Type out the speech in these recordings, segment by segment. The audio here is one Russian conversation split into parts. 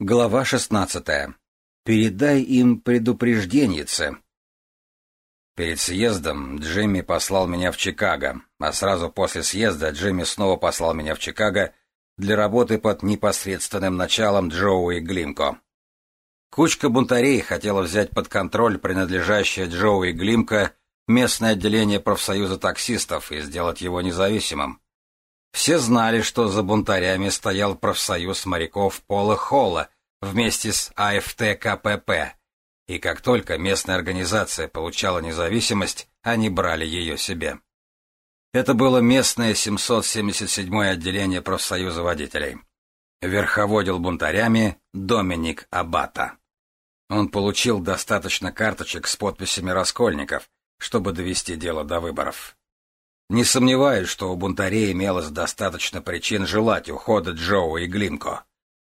Глава 16. Передай им предупрежденнице. Перед съездом Джимми послал меня в Чикаго, а сразу после съезда Джимми снова послал меня в Чикаго для работы под непосредственным началом Джоуи Глимко. Кучка бунтарей хотела взять под контроль принадлежащее Джоуи Глимко местное отделение профсоюза таксистов и сделать его независимым. Все знали, что за бунтарями стоял профсоюз моряков Пола Холла вместе с АФТ КПП. И как только местная организация получала независимость, они брали ее себе. Это было местное 777-е отделение профсоюза водителей. Верховодил бунтарями Доминик Абата. Он получил достаточно карточек с подписями раскольников, чтобы довести дело до выборов. Не сомневаюсь, что у бунтарей имелось достаточно причин желать ухода Джоуи и Глинко.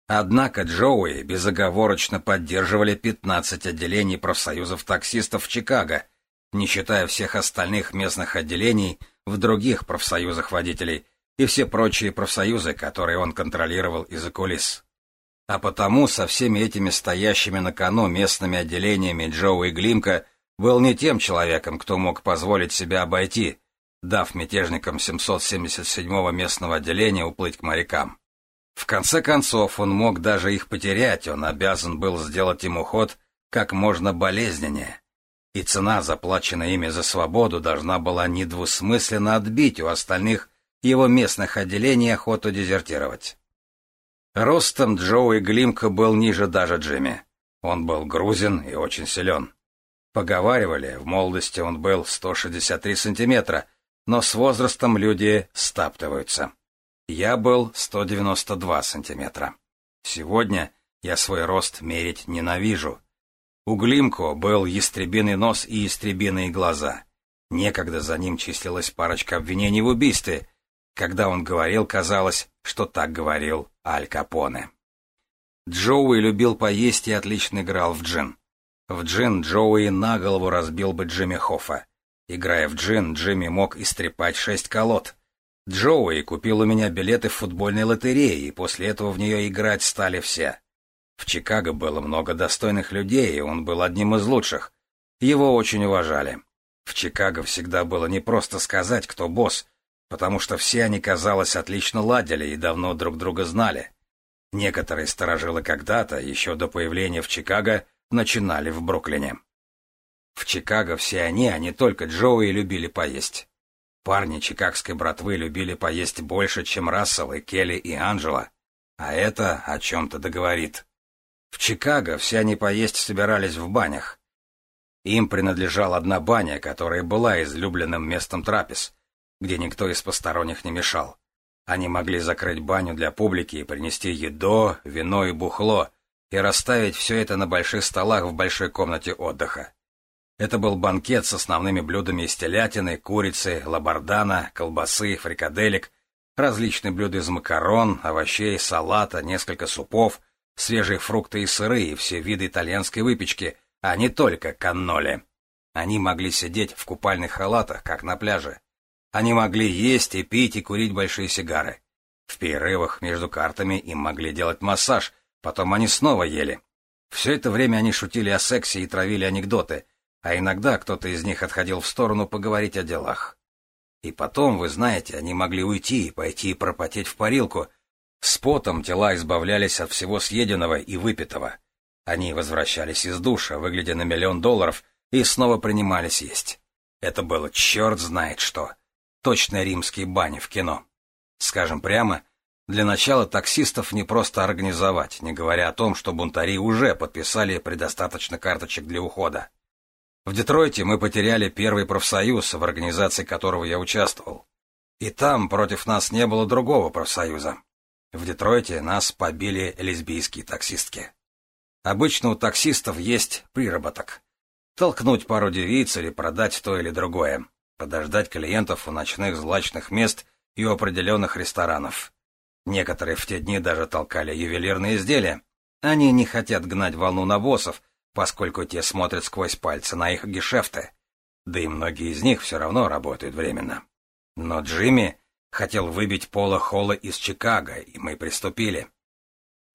Однако Джоуи безоговорочно поддерживали 15 отделений профсоюзов таксистов в Чикаго, не считая всех остальных местных отделений в других профсоюзах водителей и все прочие профсоюзы, которые он контролировал из-за кулис. А потому со всеми этими стоящими на кону местными отделениями Джоуи Глимка был не тем человеком, кто мог позволить себя обойти – дав мятежникам 777-го местного отделения уплыть к морякам. В конце концов, он мог даже их потерять, он обязан был сделать им уход как можно болезненнее. И цена, заплаченная ими за свободу, должна была недвусмысленно отбить у остальных его местных отделений охоту дезертировать. Ростом Джоуи Глимка был ниже даже Джимми. Он был грузин и очень силен. Поговаривали, в молодости он был 163 сантиметра — но с возрастом люди стаптываются. Я был 192 сантиметра. Сегодня я свой рост мерить ненавижу. У Глимко был ястребиный нос и ястребиные глаза. Некогда за ним числилась парочка обвинений в убийстве. Когда он говорил, казалось, что так говорил Аль Капоне. Джоуи любил поесть и отлично играл в джин. В джин Джоуи на голову разбил бы Джимми Хоффа. Играя в джин, Джимми мог истрепать шесть колод. Джоуи купил у меня билеты в футбольной лотерее, и после этого в нее играть стали все. В Чикаго было много достойных людей, и он был одним из лучших. Его очень уважали. В Чикаго всегда было не просто сказать, кто босс, потому что все они, казалось, отлично ладили и давно друг друга знали. Некоторые сторожилы когда-то, еще до появления в Чикаго, начинали в Бруклине. В Чикаго все они, а не только Джоуи, любили поесть. Парни чикагской братвы любили поесть больше, чем Рассел и Келли и Анджела. А это о чем-то договорит. В Чикаго все они поесть собирались в банях. Им принадлежала одна баня, которая была излюбленным местом трапез, где никто из посторонних не мешал. Они могли закрыть баню для публики и принести еду, вино и бухло, и расставить все это на больших столах в большой комнате отдыха. Это был банкет с основными блюдами из телятины, курицы, лабардана, колбасы, фрикаделек, различные блюда из макарон, овощей, салата, несколько супов, свежие фрукты и сыры и все виды итальянской выпечки, а не только канноли. Они могли сидеть в купальных халатах, как на пляже. Они могли есть и пить и курить большие сигары. В перерывах между картами им могли делать массаж, потом они снова ели. Все это время они шутили о сексе и травили анекдоты — а иногда кто-то из них отходил в сторону поговорить о делах. И потом, вы знаете, они могли уйти и пойти пропотеть в парилку. С потом тела избавлялись от всего съеденного и выпитого. Они возвращались из душа, выглядя на миллион долларов, и снова принимались есть. Это было черт знает что. Точно римские бани в кино. Скажем прямо, для начала таксистов не просто организовать, не говоря о том, что бунтари уже подписали предостаточно карточек для ухода. В Детройте мы потеряли первый профсоюз, в организации которого я участвовал. И там против нас не было другого профсоюза. В Детройте нас побили лесбийские таксистки. Обычно у таксистов есть приработок. Толкнуть пару девиц или продать то или другое. Подождать клиентов у ночных злачных мест и у определенных ресторанов. Некоторые в те дни даже толкали ювелирные изделия. Они не хотят гнать волну навозов, поскольку те смотрят сквозь пальцы на их гешефты, да и многие из них все равно работают временно. Но Джимми хотел выбить Пола Холла из Чикаго, и мы приступили.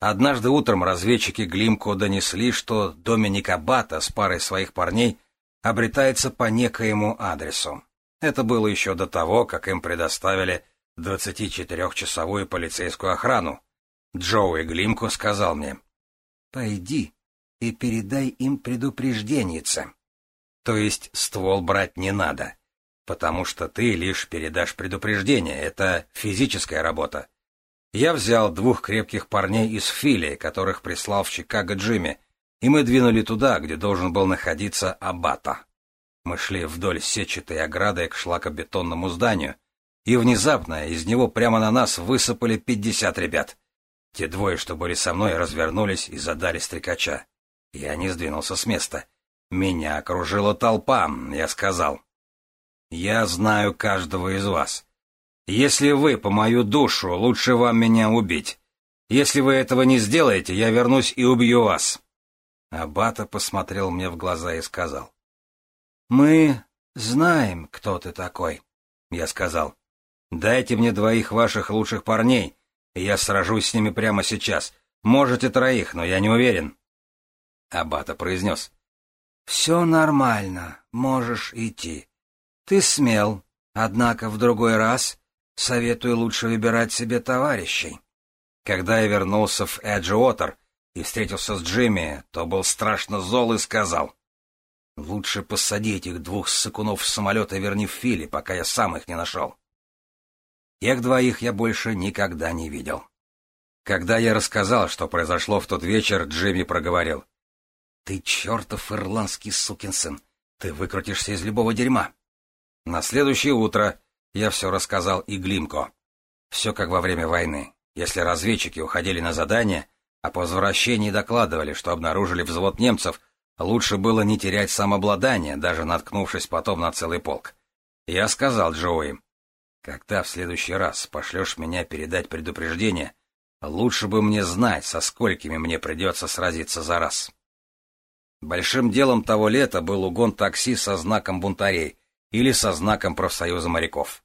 Однажды утром разведчики Глимко донесли, что Доминик Абата с парой своих парней обретается по некоему адресу. Это было еще до того, как им предоставили 24-часовую полицейскую охрану. Джоуи Глимко сказал мне, «Пойди и передай им предупрежденница. То есть ствол брать не надо, потому что ты лишь передашь предупреждение, это физическая работа. Я взял двух крепких парней из Фили, которых прислал в Чикаго Джимми, и мы двинули туда, где должен был находиться Абата. Мы шли вдоль сетчатой ограды к шлакобетонному зданию, и внезапно из него прямо на нас высыпали пятьдесят ребят. Те двое, что были со мной, развернулись и задали стрекача. Я не сдвинулся с места. Меня окружила толпа, я сказал. «Я знаю каждого из вас. Если вы по мою душу, лучше вам меня убить. Если вы этого не сделаете, я вернусь и убью вас». Абата посмотрел мне в глаза и сказал. «Мы знаем, кто ты такой», — я сказал. «Дайте мне двоих ваших лучших парней, и я сражусь с ними прямо сейчас. Можете троих, но я не уверен». Абата произнес. «Все нормально, можешь идти. Ты смел, однако в другой раз советую лучше выбирать себе товарищей». Когда я вернулся в Эджиотер и встретился с Джимми, то был страшно зол и сказал. «Лучше посади этих двух сыкунов в самолет и верни в Фили, пока я сам их не нашел». Тех двоих я больше никогда не видел. Когда я рассказал, что произошло в тот вечер, Джимми проговорил. Ты чертов ирландский сукин сын! Ты выкрутишься из любого дерьма! На следующее утро я все рассказал и Глимко. Все как во время войны. Если разведчики уходили на задание, а по возвращении докладывали, что обнаружили взвод немцев, лучше было не терять самообладание, даже наткнувшись потом на целый полк. Я сказал Джоуи, когда в следующий раз пошлешь меня передать предупреждение, лучше бы мне знать, со сколькими мне придется сразиться за раз. Большим делом того лета был угон такси со знаком бунтарей или со знаком профсоюза моряков.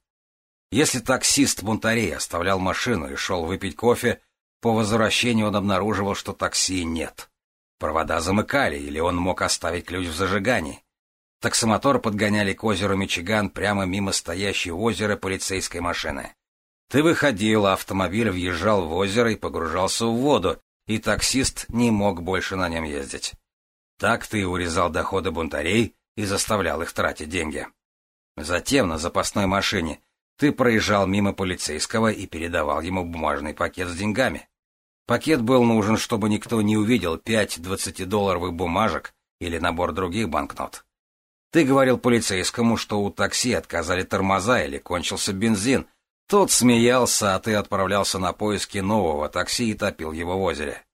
Если таксист бунтарей оставлял машину и шел выпить кофе, по возвращению он обнаруживал, что такси нет. Провода замыкали, или он мог оставить ключ в зажигании. Таксомотор подгоняли к озеру Мичиган прямо мимо стоящей у озера полицейской машины. Ты выходил, а автомобиль въезжал в озеро и погружался в воду, и таксист не мог больше на нем ездить. Так ты урезал доходы бунтарей и заставлял их тратить деньги. Затем на запасной машине ты проезжал мимо полицейского и передавал ему бумажный пакет с деньгами. Пакет был нужен, чтобы никто не увидел пять двадцатидолларовых бумажек или набор других банкнот. Ты говорил полицейскому, что у такси отказали тормоза или кончился бензин. Тот смеялся, а ты отправлялся на поиски нового такси и топил его в озере.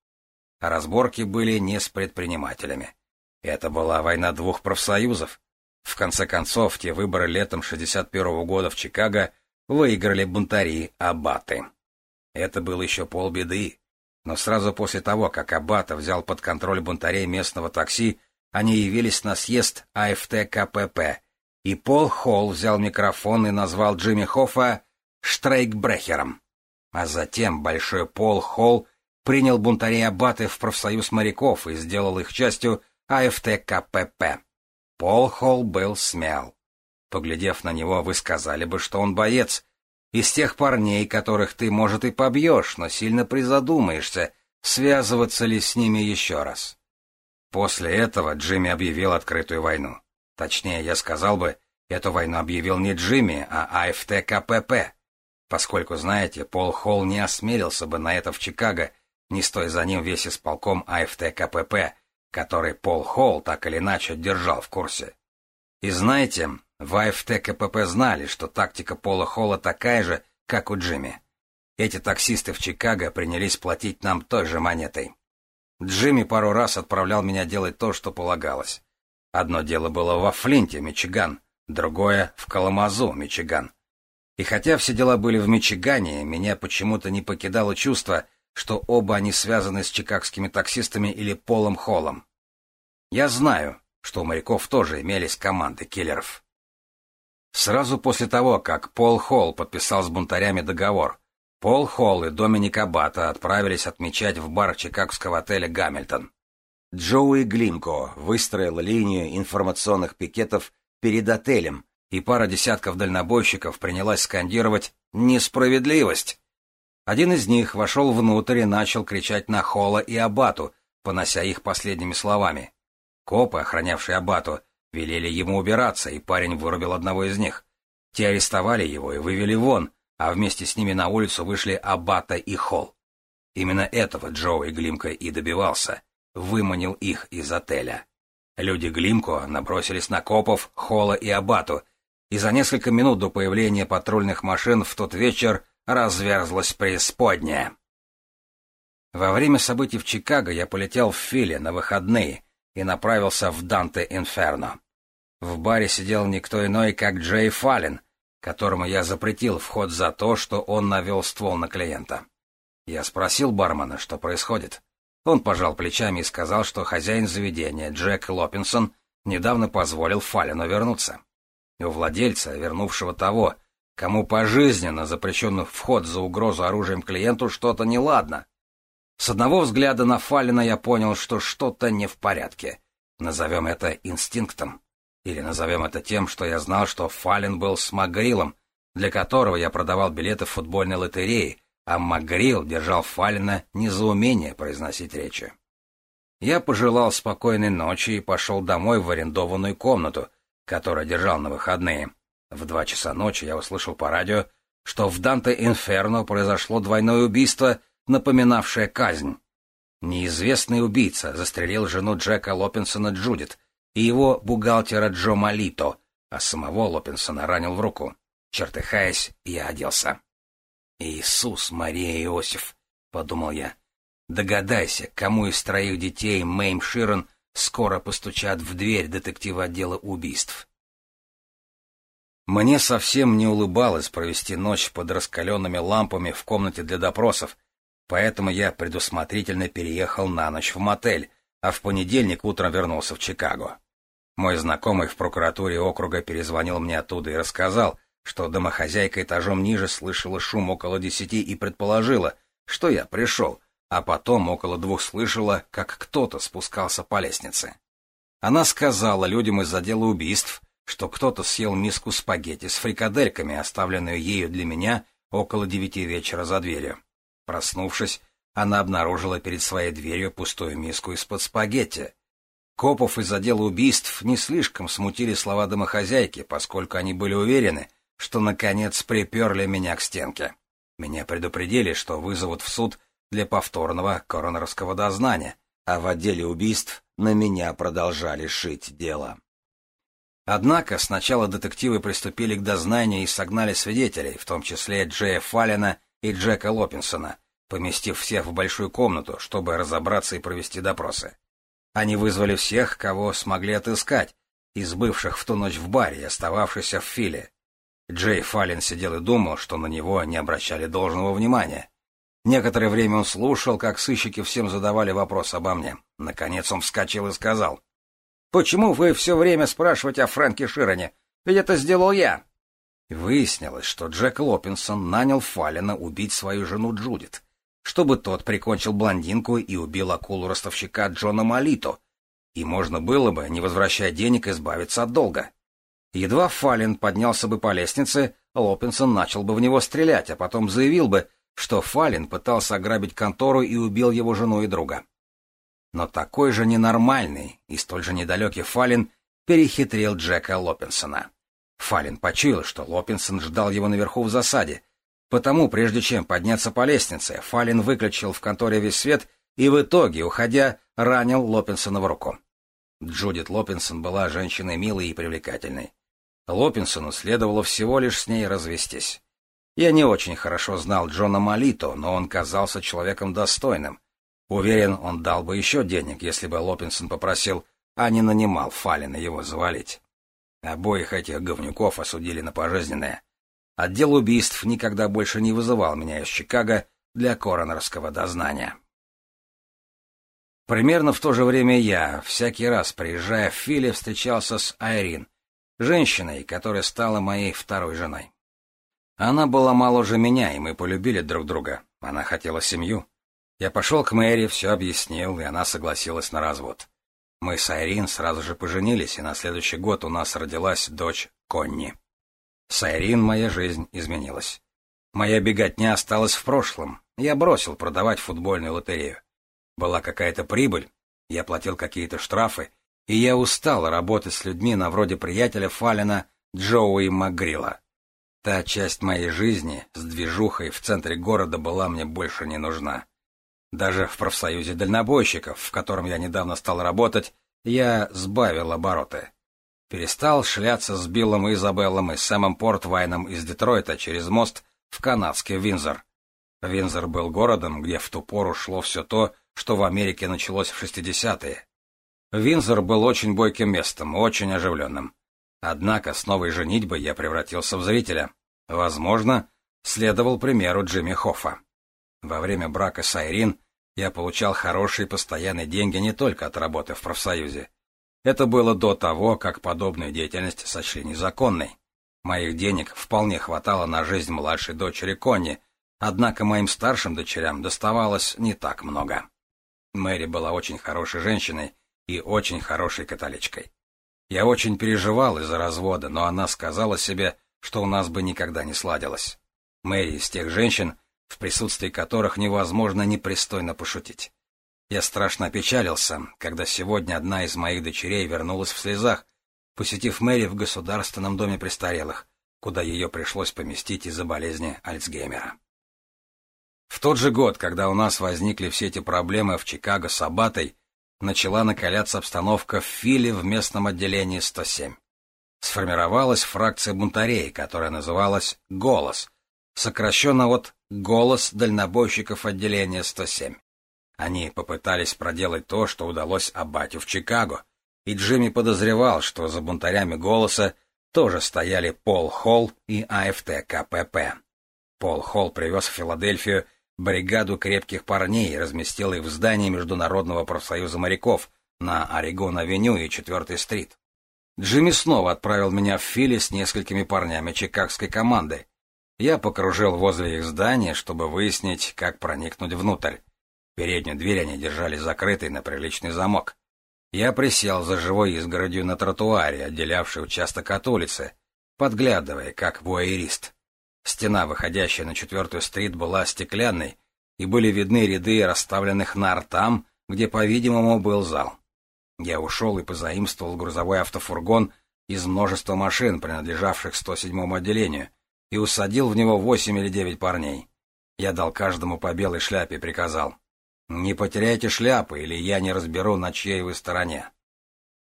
Разборки были не с предпринимателями. Это была война двух профсоюзов. В конце концов, те выборы летом 61 -го года в Чикаго выиграли бунтари Аббаты. Это было еще полбеды. Но сразу после того, как Аббата взял под контроль бунтарей местного такси, они явились на съезд АФТ КПП, и Пол Холл взял микрофон и назвал Джимми Хоффа Штрейкбрехером. А затем Большой Пол Холл принял бунтарей Аббаты в профсоюз моряков и сделал их частью АФТ-КПП. Пол Холл был смел. Поглядев на него, вы сказали бы, что он боец. Из тех парней, которых ты, может, и побьешь, но сильно призадумаешься, связываться ли с ними еще раз. После этого Джимми объявил открытую войну. Точнее, я сказал бы, эту войну объявил не Джимми, а АФТ-КПП. Поскольку, знаете, Пол Холл не осмелился бы на это в Чикаго — не стоя за ним весь исполком АФТ КПП, который Пол Холл так или иначе держал в курсе. И знаете, в АФТ КПП знали, что тактика Пола Холла такая же, как у Джимми. Эти таксисты в Чикаго принялись платить нам той же монетой. Джимми пару раз отправлял меня делать то, что полагалось. Одно дело было во Флинте, Мичиган, другое — в Коломазу, Мичиган. И хотя все дела были в Мичигане, меня почему-то не покидало чувство — что оба они связаны с чикагскими таксистами или Полом Холлом. Я знаю, что у моряков тоже имелись команды киллеров. Сразу после того, как Пол Холл подписал с бунтарями договор, Пол Холл и Доминик Абата отправились отмечать в бар чикагского отеля «Гамильтон». Джоуи Глинко выстроил линию информационных пикетов перед отелем, и пара десятков дальнобойщиков принялась скандировать «Несправедливость!» Один из них вошел внутрь и начал кричать на Холла и Абату, понося их последними словами. Копы, охранявшие Абату, велели ему убираться, и парень вырубил одного из них. Те арестовали его и вывели вон, а вместе с ними на улицу вышли Абата и Холл. Именно этого Джоуи Глимко и добивался. Выманил их из отеля. Люди Глимко набросились на копов, Холла и Абату — и за несколько минут до появления патрульных машин в тот вечер разверзлась преисподняя. Во время событий в Чикаго я полетел в Филе на выходные и направился в Данте Инферно. В баре сидел никто иной, как Джей Фаллен, которому я запретил вход за то, что он навел ствол на клиента. Я спросил бармена, что происходит. Он пожал плечами и сказал, что хозяин заведения, Джек Лопинсон, недавно позволил Фалину вернуться. У владельца, вернувшего того, кому пожизненно запрещен вход за угрозу оружием клиенту, что-то неладно. С одного взгляда на Фалина я понял, что что-то не в порядке. Назовем это инстинктом. Или назовем это тем, что я знал, что Фалин был с Магрилом, для которого я продавал билеты в футбольной лотереи, а Магрил держал Фалина не за умение произносить речи. Я пожелал спокойной ночи и пошел домой в арендованную комнату, который держал на выходные. В два часа ночи я услышал по радио, что в Данте-Инферно произошло двойное убийство, напоминавшее казнь. Неизвестный убийца застрелил жену Джека Лопинсона Джудит и его бухгалтера Джо Малито, а самого Лопинсона ранил в руку. Чертыхаясь, я оделся. «Иисус, Мария и Иосиф!» — подумал я. «Догадайся, кому из троих детей Мэйм Ширен скоро постучат в дверь детектива отдела убийств. Мне совсем не улыбалось провести ночь под раскаленными лампами в комнате для допросов, поэтому я предусмотрительно переехал на ночь в мотель, а в понедельник утром вернулся в Чикаго. Мой знакомый в прокуратуре округа перезвонил мне оттуда и рассказал, что домохозяйка этажом ниже слышала шум около десяти и предположила, что я пришел, а потом около двух слышала, как кто-то спускался по лестнице. Она сказала людям из отдела убийств, что кто-то съел миску спагетти с фрикадельками, оставленную ею для меня около девяти вечера за дверью. Проснувшись, она обнаружила перед своей дверью пустую миску из-под спагетти. Копов из отдела убийств не слишком смутили слова домохозяйки, поскольку они были уверены, что, наконец, приперли меня к стенке. Меня предупредили, что вызовут в суд для повторного коронерского дознания, а в отделе убийств на меня продолжали шить дело. Однако сначала детективы приступили к дознанию и согнали свидетелей, в том числе Джея Фаллина и Джека Лопинсона, поместив всех в большую комнату, чтобы разобраться и провести допросы. Они вызвали всех, кого смогли отыскать, из бывших в ту ночь в баре остававшихся в Филе. Джей Фаллин сидел и думал, что на него не обращали должного внимания. Некоторое время он слушал, как сыщики всем задавали вопрос обо мне. Наконец он вскочил и сказал. «Почему вы все время спрашиваете о Фрэнке Широне? Ведь это сделал я!» Выяснилось, что Джек Лопинсон нанял Фалина убить свою жену Джудит, чтобы тот прикончил блондинку и убил акулу ростовщика Джона Малито, и можно было бы, не возвращая денег, избавиться от долга. Едва Фалин поднялся бы по лестнице, Лопинсон начал бы в него стрелять, а потом заявил бы, что Фалин пытался ограбить контору и убил его жену и друга. Но такой же ненормальный и столь же недалекий Фалин перехитрил Джека Лопинсона. Фалин почуял, что Лопинсон ждал его наверху в засаде, потому, прежде чем подняться по лестнице, Фалин выключил в конторе весь свет и в итоге, уходя, ранил Лопинсона в руку. Джудит Лопинсон была женщиной милой и привлекательной. Лопинсону следовало всего лишь с ней развестись. Я не очень хорошо знал Джона Молито, но он казался человеком достойным. Уверен, он дал бы еще денег, если бы Лопинсон попросил, а не нанимал Фалина его завалить. Обоих этих говнюков осудили на пожизненное. Отдел убийств никогда больше не вызывал меня из Чикаго для коронерского дознания. Примерно в то же время я, всякий раз приезжая в Филе, встречался с Айрин, женщиной, которая стала моей второй женой. Она была моложе меня, и мы полюбили друг друга. Она хотела семью. Я пошел к Мэри, все объяснил, и она согласилась на развод. Мы с Айрин сразу же поженились, и на следующий год у нас родилась дочь Конни. С Айрин моя жизнь изменилась. Моя беготня осталась в прошлом. Я бросил продавать футбольную лотерею. Была какая-то прибыль, я платил какие-то штрафы, и я устал работать с людьми на вроде приятеля Фалина Джоуи Магрила. Та часть моей жизни с движухой в центре города была мне больше не нужна. Даже в профсоюзе дальнобойщиков, в котором я недавно стал работать, я сбавил обороты. Перестал шляться с Биллом и Изабеллом и самым Портвайном из Детройта через мост в канадский Винзор. Винзор был городом, где в ту пору шло все то, что в Америке началось в 60-е. Винзор был очень бойким местом, очень оживленным. Однако с новой женить я превратился в зрителя. Возможно, следовал примеру Джимми Хоффа. Во время брака с Айрин я получал хорошие постоянные деньги не только от работы в профсоюзе. Это было до того, как подобную деятельность сочли незаконной. Моих денег вполне хватало на жизнь младшей дочери Конни, однако моим старшим дочерям доставалось не так много. Мэри была очень хорошей женщиной и очень хорошей католичкой. Я очень переживал из-за развода, но она сказала себе, что у нас бы никогда не сладилось. Мэри из тех женщин, в присутствии которых невозможно непристойно пошутить. Я страшно опечалился, когда сегодня одна из моих дочерей вернулась в слезах, посетив Мэри в Государственном доме престарелых, куда ее пришлось поместить из-за болезни Альцгеймера. В тот же год, когда у нас возникли все эти проблемы в Чикаго с Абатой, начала накаляться обстановка в Филе в местном отделении 107. Сформировалась фракция бунтарей, которая называлась «Голос», сокращенно от «Голос дальнобойщиков отделения 107». Они попытались проделать то, что удалось Абатю в Чикаго, и Джимми подозревал, что за бунтарями «Голоса» тоже стояли Пол Холл и АФТ КПП. Пол Холл привез в Филадельфию Бригаду крепких парней, разместил их в здании Международного профсоюза моряков на Орегон-авеню и 4-й стрит. Джимми снова отправил меня в Фили с несколькими парнями чикагской команды. Я покружил возле их здания, чтобы выяснить, как проникнуть внутрь. Переднюю дверь они держали закрытой на приличный замок. Я присел за живой изгородью на тротуаре, отделявший участок от улицы, подглядывая, как вуайерист. Стена, выходящая на четвертую стрит, была стеклянной, и были видны ряды расставленных нар там, где, по-видимому, был зал. Я ушел и позаимствовал грузовой автофургон из множества машин, принадлежавших 107-му отделению, и усадил в него восемь или девять парней. Я дал каждому по белой шляпе и приказал. «Не потеряйте шляпы, или я не разберу, на чьей вы стороне».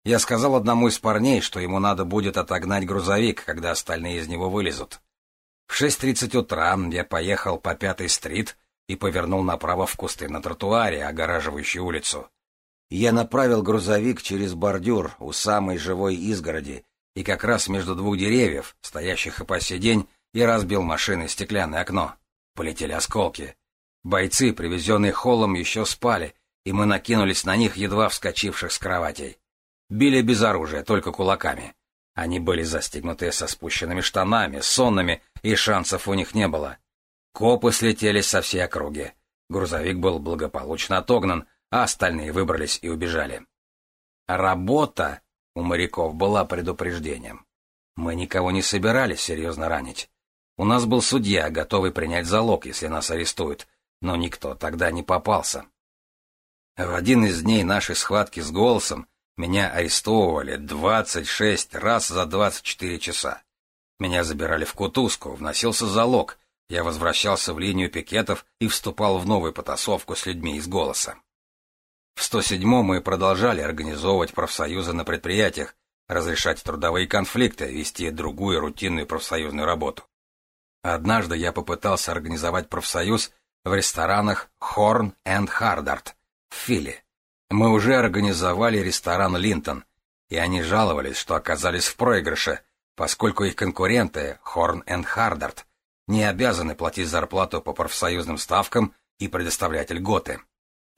Я сказал одному из парней, что ему надо будет отогнать грузовик, когда остальные из него вылезут. В 6.30 утра я поехал по Пятой стрит и повернул направо в кусты на тротуаре, огораживающей улицу. Я направил грузовик через бордюр у самой живой изгороди и как раз между двух деревьев, стоящих и по сей день, и разбил машиной стеклянное окно. Полетели осколки. Бойцы, привезенные холлом, еще спали, и мы накинулись на них, едва вскочивших с кроватей. Били без оружия, только кулаками. Они были застегнуты со спущенными штанами, сонными, и шансов у них не было. Копы слетели со всей округи. Грузовик был благополучно отогнан, а остальные выбрались и убежали. Работа у моряков была предупреждением. Мы никого не собирались серьезно ранить. У нас был судья, готовый принять залог, если нас арестуют, но никто тогда не попался. В один из дней нашей схватки с голосом меня арестовывали 26 раз за 24 часа. Меня забирали в Кутузку, вносился залог. Я возвращался в линию пикетов и вступал в новую потасовку с людьми из «Голоса». В 107-м мы продолжали организовывать профсоюзы на предприятиях, разрешать трудовые конфликты, вести другую рутинную профсоюзную работу. Однажды я попытался организовать профсоюз в ресторанах Horn and Hardart в Филе, мы уже организовали ресторан «Линтон». И они жаловались, что оказались в проигрыше, поскольку их конкуренты, Хорн и Хардарт, не обязаны платить зарплату по профсоюзным ставкам и предоставлять льготы.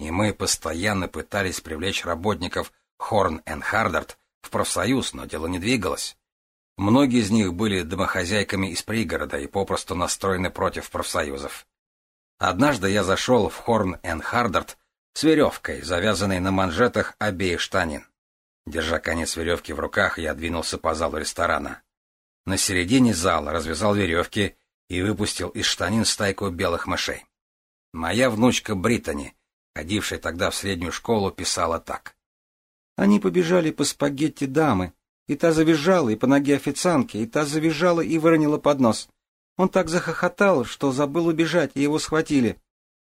И мы постоянно пытались привлечь работников Хорн и Хардарт в профсоюз, но дело не двигалось. Многие из них были домохозяйками из пригорода и попросту настроены против профсоюзов. Однажды я зашел в Хорн энд Хардарт с веревкой, завязанной на манжетах обеих штанин. Держа конец веревки в руках, я двинулся по залу ресторана. На середине зала развязал веревки и выпустил из штанин стайку белых мышей. Моя внучка Британи, ходившая тогда в среднюю школу, писала так. Они побежали по спагетти дамы, и та завизжала, и по ноге официантки, и та завизжала и выронила поднос. Он так захохотал, что забыл убежать, и его схватили.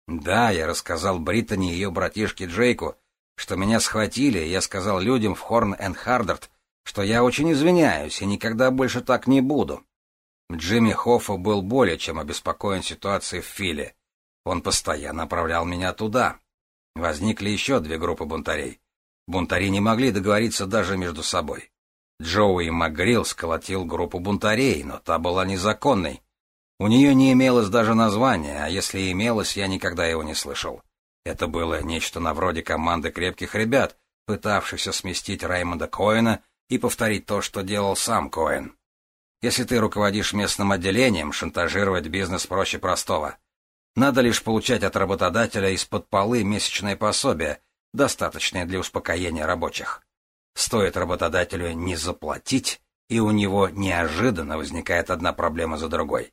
Да, я рассказал Бриттани и ее братишке Джейку, что меня схватили, я сказал людям в Хорн энд Хардард, что я очень извиняюсь и никогда больше так не буду. Джимми Хоффа был более чем обеспокоен ситуацией в Филе. Он постоянно направлял меня туда. Возникли еще две группы бунтарей. Бунтари не могли договориться даже между собой. Джоуи МакГрилл сколотил группу бунтарей, но та была незаконной. У нее не имелось даже названия, а если и имелось, я никогда его не слышал. Это было нечто на вроде команды крепких ребят, пытавшихся сместить Раймонда Коэна и повторить то, что делал сам Коэн. Если ты руководишь местным отделением, шантажировать бизнес проще простого. Надо лишь получать от работодателя из-под полы месячное пособие, достаточное для успокоения рабочих. Стоит работодателю не заплатить, и у него неожиданно возникает одна проблема за другой.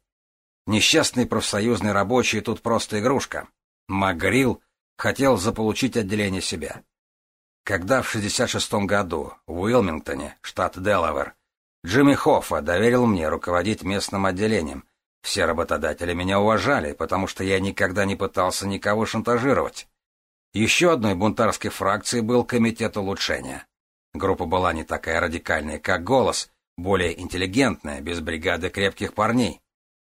Несчастный профсоюзный рабочий тут просто игрушка. Магрил хотел заполучить отделение себя. Когда в 66 году в Уилмингтоне, штат Делавер, Джимми Хоффа доверил мне руководить местным отделением, все работодатели меня уважали, потому что я никогда не пытался никого шантажировать. Еще одной бунтарской фракцией был комитет улучшения. Группа была не такая радикальная, как «Голос», более интеллигентная, без бригады крепких парней.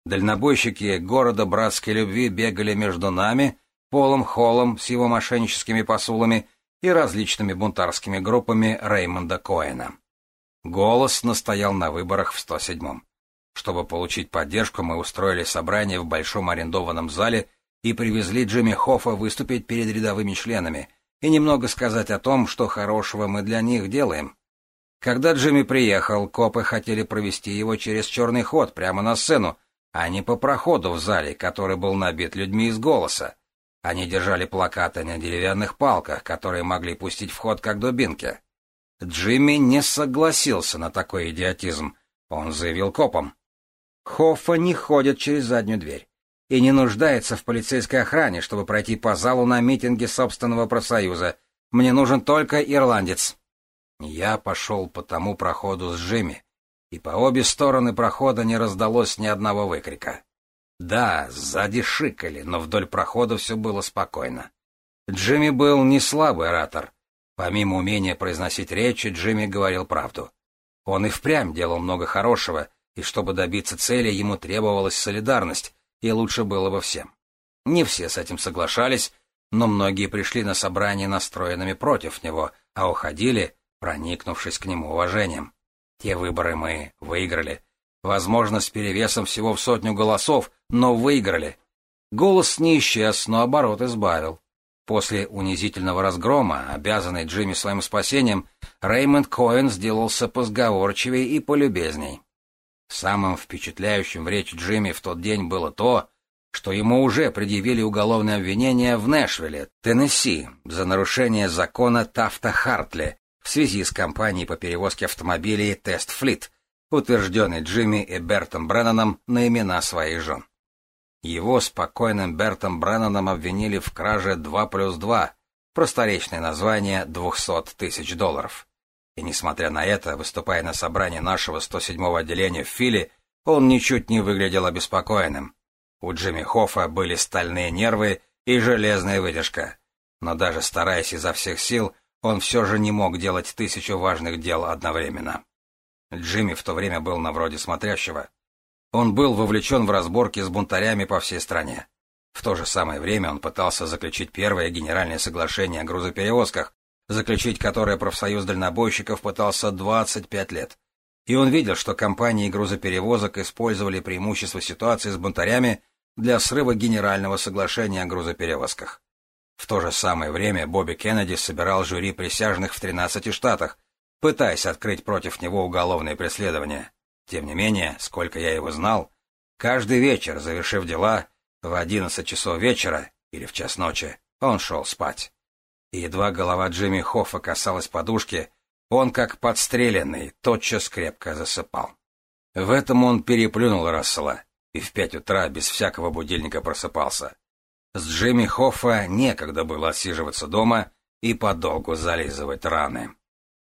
Дальнобойщики города братской любви бегали между нами, Полом Холлом с его мошенническими посулами и различными бунтарскими группами Реймонда Коэна. Голос настоял на выборах в 107-м. Чтобы получить поддержку, мы устроили собрание в большом арендованном зале и привезли Джимми Хоффа выступить перед рядовыми членами и немного сказать о том, что хорошего мы для них делаем. Когда Джимми приехал, копы хотели провести его через черный ход прямо на сцену, а не по проходу в зале, который был набит людьми из голоса. Они держали плакаты на деревянных палках, которые могли пустить в ход как дубинки. Джимми не согласился на такой идиотизм. Он заявил копам. Хоффа не ходит через заднюю дверь и не нуждается в полицейской охране, чтобы пройти по залу на митинге собственного профсоюза. Мне нужен только ирландец. Я пошел по тому проходу с Джимми и по обе стороны прохода не раздалось ни одного выкрика. Да, сзади шикали, но вдоль прохода все было спокойно. Джимми был не слабый оратор. Помимо умения произносить речи, Джимми говорил правду. Он и впрямь делал много хорошего, и чтобы добиться цели, ему требовалась солидарность, и лучше было бы всем. Не все с этим соглашались, но многие пришли на собрание настроенными против него, а уходили, проникнувшись к нему уважением. Те выборы мы выиграли. Возможно, с перевесом всего в сотню голосов, но выиграли. Голос не исчез, но оборот избавил. После унизительного разгрома, обязанный Джимми своим спасением, Реймонд Коэн сделался позговорчивее и полюбезней. Самым впечатляющим в речи Джимми в тот день было то, что ему уже предъявили уголовное обвинение в Нэшвилле, Теннесси, за нарушение закона Тафта Хартли в связи с компанией по перевозке автомобилей «Тест Флит», утвержденной Джимми и Бертом Бренноном на имена своих жен. Его спокойным Бертом Бренноном обвинили в краже 2 плюс 2, просторечное название 200 тысяч долларов. И несмотря на это, выступая на собрании нашего 107-го отделения в Филе, он ничуть не выглядел обеспокоенным. У Джимми Хоффа были стальные нервы и железная выдержка. Но даже стараясь изо всех сил, он все же не мог делать тысячу важных дел одновременно. Джимми в то время был на вроде смотрящего. Он был вовлечен в разборки с бунтарями по всей стране. В то же самое время он пытался заключить первое генеральное соглашение о грузоперевозках, заключить которое профсоюз дальнобойщиков пытался 25 лет. И он видел, что компании грузоперевозок использовали преимущество ситуации с бунтарями для срыва генерального соглашения о грузоперевозках. В то же самое время Бобби Кеннеди собирал жюри присяжных в 13 штатах, пытаясь открыть против него уголовные преследования. Тем не менее, сколько я его знал, каждый вечер, завершив дела, в 11 часов вечера или в час ночи, он шел спать. И едва голова Джимми Хоффа касалась подушки, он, как подстреленный, тотчас крепко засыпал. В этом он переплюнул Рассела и в пять утра без всякого будильника просыпался. С Джимми Хоффа некогда было отсиживаться дома и подолгу зализывать раны.